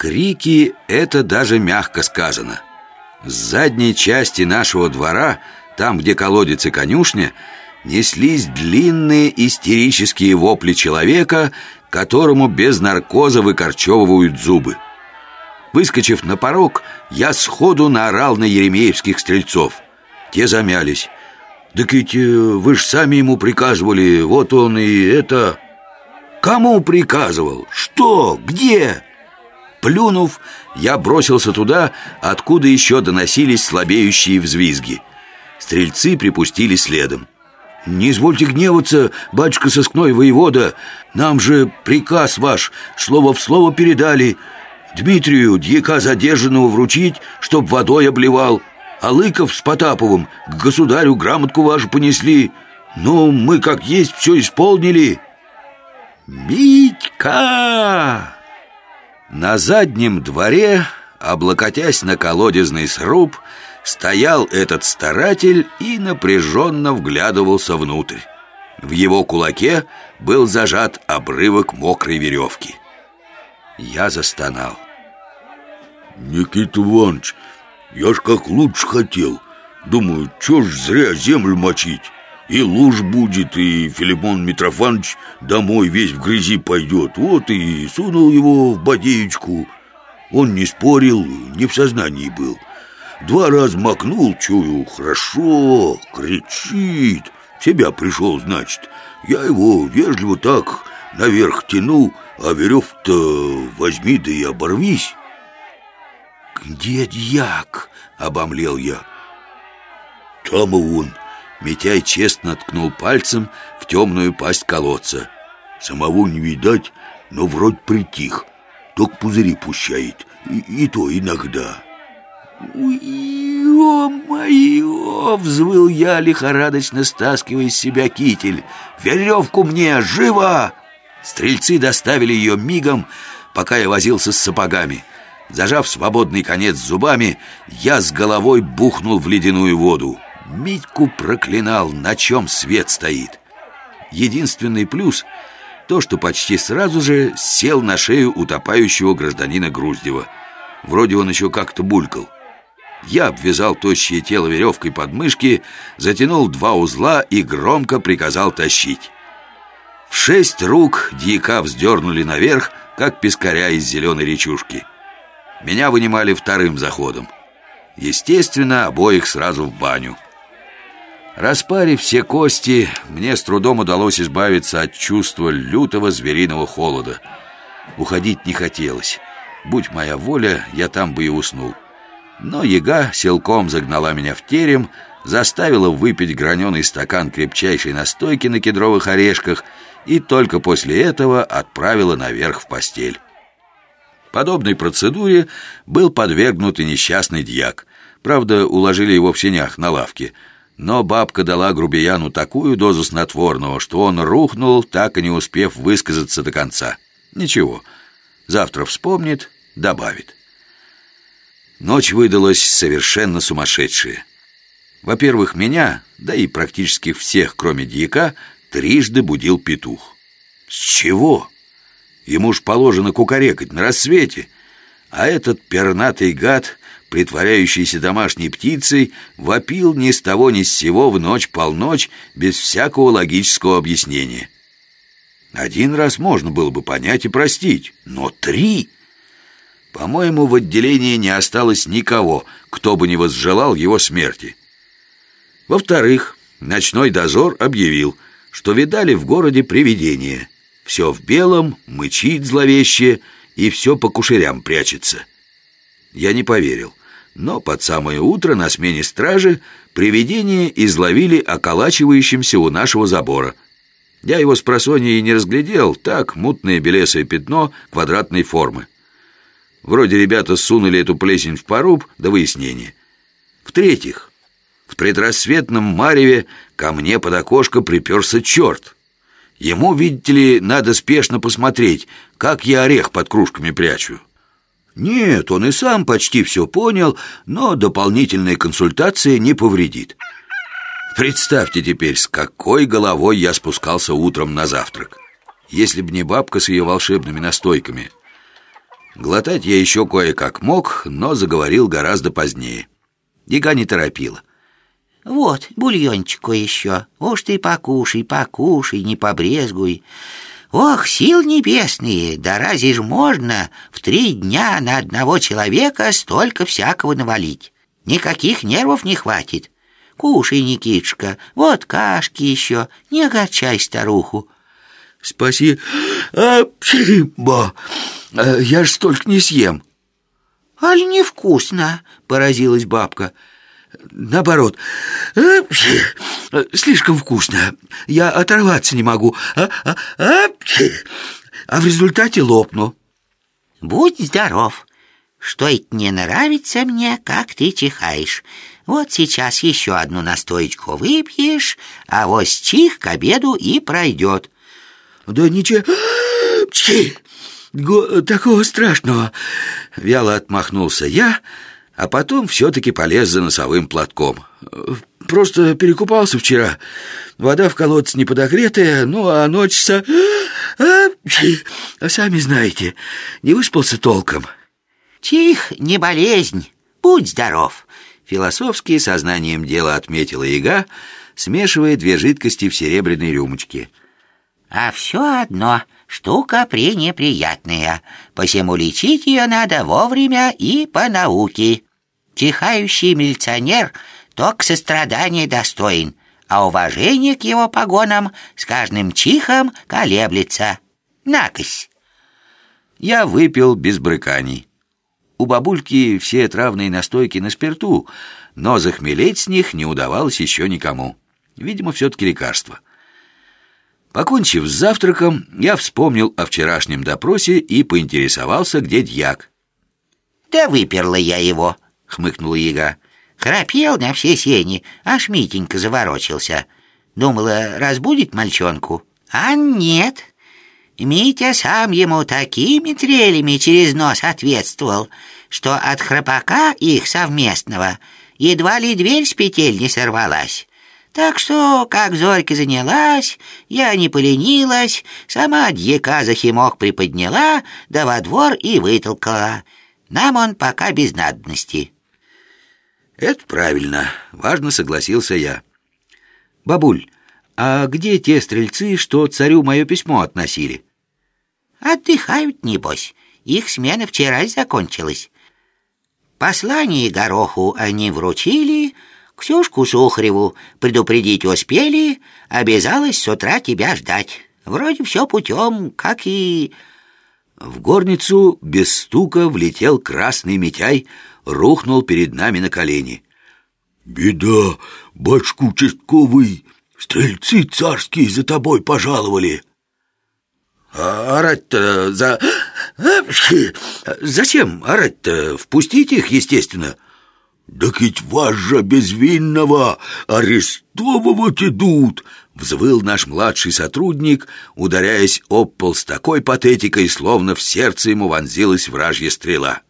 Крики — это даже мягко сказано. С задней части нашего двора, там, где колодец и конюшня, неслись длинные истерические вопли человека, которому без наркоза выкорчевывают зубы. Выскочив на порог, я сходу наорал на еремеевских стрельцов. Те замялись. «Так ведь э, вы ж сами ему приказывали, вот он и это...» «Кому приказывал? Что? Где?» Плюнув, я бросился туда, откуда еще доносились слабеющие взвизги. Стрельцы припустили следом. «Не извольте гневаться, батюшка сыскной воевода, нам же приказ ваш слово в слово передали. Дмитрию дьяка задержанного вручить, чтоб водой обливал, а Лыков с Потаповым к государю грамотку вашу понесли. Ну, мы как есть все исполнили». «Митька!» На заднем дворе, облокотясь на колодезный сруб, стоял этот старатель и напряженно вглядывался внутрь. В его кулаке был зажат обрывок мокрой веревки. Я застонал. «Никита Иванович, я ж как лучше хотел. Думаю, чё ж зря землю мочить. И луж будет, и Филимон Митрофанович домой весь в грязи пойдет. Вот и сунул его в бодеечку. Он не спорил, не в сознании был. Два раза макнул, чую, хорошо, кричит. Себя пришел, значит. Я его вежливо так наверх тяну, а веревку-то возьми да и оборвись. «Где дьяк?» — обомлел я. «Там и он». Митяй честно ткнул пальцем в темную пасть колодца. Самого не видать, но вроде притих. Только пузыри пущает, и, и то иногда. «Ё-моё!» — взвыл я, лихорадочно стаскивая из себя китель. «Веревку мне! Живо!» Стрельцы доставили ее мигом, пока я возился с сапогами. Зажав свободный конец зубами, я с головой бухнул в ледяную воду. Митьку проклинал, на чем свет стоит. Единственный плюс — то, что почти сразу же сел на шею утопающего гражданина Груздева. Вроде он еще как-то булькал. Я обвязал тощее тело веревкой под мышки, затянул два узла и громко приказал тащить. В шесть рук дьяка вздернули наверх, как пескаря из зеленой речушки. Меня вынимали вторым заходом. Естественно, обоих сразу в баню. Распарив все кости, мне с трудом удалось избавиться от чувства лютого звериного холода. Уходить не хотелось. Будь моя воля, я там бы и уснул. Но яга силком загнала меня в терем, заставила выпить граненый стакан крепчайшей настойки на кедровых орешках и только после этого отправила наверх в постель. Подобной процедуре был подвергнут и несчастный дьяк. Правда, уложили его в сенях на лавке – но бабка дала грубияну такую дозу снотворного, что он рухнул, так и не успев высказаться до конца. Ничего, завтра вспомнит, добавит. Ночь выдалась совершенно сумасшедшая. Во-первых, меня, да и практически всех, кроме дьяка, трижды будил петух. С чего? Ему ж положено кукарекать на рассвете, а этот пернатый гад притворяющийся домашней птицей, вопил ни с того ни с сего в ночь-полночь без всякого логического объяснения. Один раз можно было бы понять и простить, но три... По-моему, в отделении не осталось никого, кто бы не возжелал его смерти. Во-вторых, ночной дозор объявил, что видали в городе привидение. Все в белом, мычит зловеще и все по кушерям прячется. Я не поверил но под самое утро на смене стражи привидение изловили околачивающимся у нашего забора. Я его с просонья не разглядел, так, мутное белесое пятно квадратной формы. Вроде ребята сунули эту плесень в поруб до выяснения. В-третьих, в предрассветном мареве ко мне под окошко приперся черт. Ему, видите ли, надо спешно посмотреть, как я орех под кружками прячу. Нет, он и сам почти все понял, но дополнительная консультация не повредит. Представьте теперь, с какой головой я спускался утром на завтрак. Если б не бабка с ее волшебными настойками. Глотать я еще кое-как мог, но заговорил гораздо позднее. Яга не торопила. «Вот, бульончику еще. Уж ты покушай, покушай, не побрезгуй. Ох, сил небесные, да разве ж можно в три дня на одного человека столько всякого навалить? Никаких нервов не хватит. Кушай, Никитушка, вот кашки еще, не огорчай старуху». «Спаси... А, ба, я ж столько не съем». «Аль невкусно?» — поразилась бабка. «Наоборот, слишком вкусно. Я оторваться не могу, а, а, а, а в результате лопну». «Будь здоров. Что это не нравится мне, как ты чихаешь. Вот сейчас еще одну настоечку выпьешь, а вот чих к обеду и пройдет». «Да ничего... такого страшного!» Вяло отмахнулся я, а потом все-таки полез за носовым платком. «Просто перекупался вчера. Вода в колодце не подогретая, ну а ночь со... А, сами знаете, не выспался толком». «Чих, не болезнь, будь здоров!» Философски сознанием дела отметила яга, смешивая две жидкости в серебряной рюмочке – а все одно штука пренеприятная, посему лечить ее надо вовремя и по науке. Чихающий милиционер только сострадания достоин, а уважение к его погонам с каждым чихом колеблется. Накось!» Я выпил без брыканий. У бабульки все травные настойки на спирту, но захмелеть с них не удавалось еще никому. Видимо, все-таки лекарство. Покончив с завтраком, я вспомнил о вчерашнем допросе и поинтересовался, где дьяк. «Да выперла я его», — хмыкнула яга. «Храпел на все сени, аж Митенька заворочился. Думала, разбудит мальчонку. А нет. Митя сам ему такими трелями через нос ответствовал, что от храпака их совместного едва ли дверь с петель не сорвалась». Так что, как Зорька занялась, я не поленилась, сама дьяка за химок приподняла, да во двор и вытолкала. Нам он пока без надобности. Это правильно, важно согласился я. Бабуль, а где те стрельцы, что царю мое письмо относили? Отдыхают, небось. Их смена вчера закончилась. Послание Гороху они вручили, Ксюшку Сухареву предупредить успели, обязалась с утра тебя ждать. Вроде все путем, как и...» В горницу без стука влетел красный Митяй, рухнул перед нами на колени. «Беда, батюшка участковый, стрельцы царские за тобой пожаловали». «А орать-то за... Зачем орать-то? Впустить их, естественно». «Так ведь вас же безвинного арестовывать идут!» Взвыл наш младший сотрудник, ударяясь об пол с такой патетикой, словно в сердце ему вонзилась вражья стрела.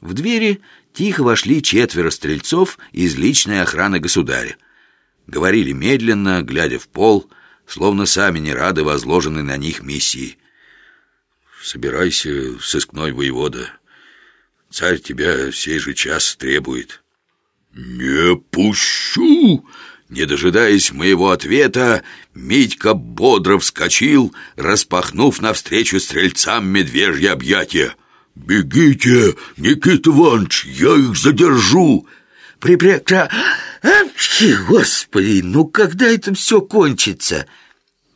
В двери тихо вошли четверо стрельцов из личной охраны государя. Говорили медленно, глядя в пол, словно сами не рады возложенной на них миссии. «Собирайся, сыскной воевода», Царь тебя сей же час требует». «Не пущу!» Не дожидаясь моего ответа, Митька бодро вскочил, распахнув навстречу стрельцам медвежье объятия. «Бегите, Никита Иванович, я их задержу!» «Припрекра... Господи, ну когда это все кончится?»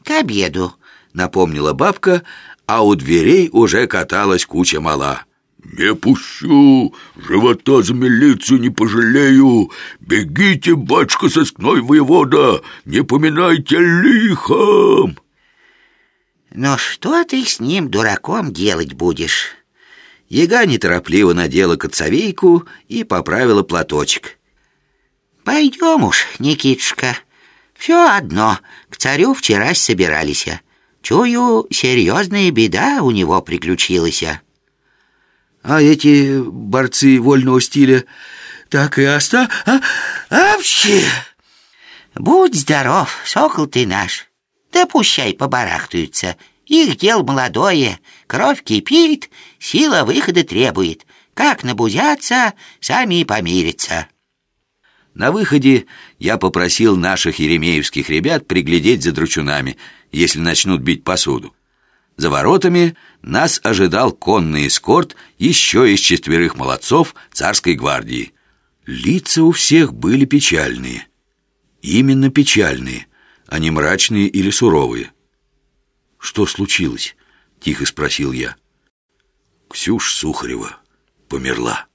«К обеду», — напомнила бабка, а у дверей уже каталась куча мала. «Не пущу! Живота за милицию не пожалею! Бегите, батюшка сыскной воевода! Не поминайте лихом!» «Но что ты с ним, дураком, делать будешь?» Яга неторопливо надела коцовейку и поправила платочек. «Пойдем уж, Никитушка. Все одно, к царю вчера собирались. Чую, серьезная беда у него приключилась». А эти борцы вольного стиля так и оста... А, вообще... Будь здоров, сокол ты наш. Да пущай побарахтаются. Их дел молодое, кровь кипит, сила выхода требует. Как набузятся, сами и помирятся. На выходе я попросил наших еремеевских ребят приглядеть за дручунами, если начнут бить посуду. За воротами нас ожидал конный эскорт еще из четверых молодцов царской гвардии. Лица у всех были печальные. Именно печальные, а не мрачные или суровые. «Что случилось?» — тихо спросил я. «Ксюш Сухарева померла».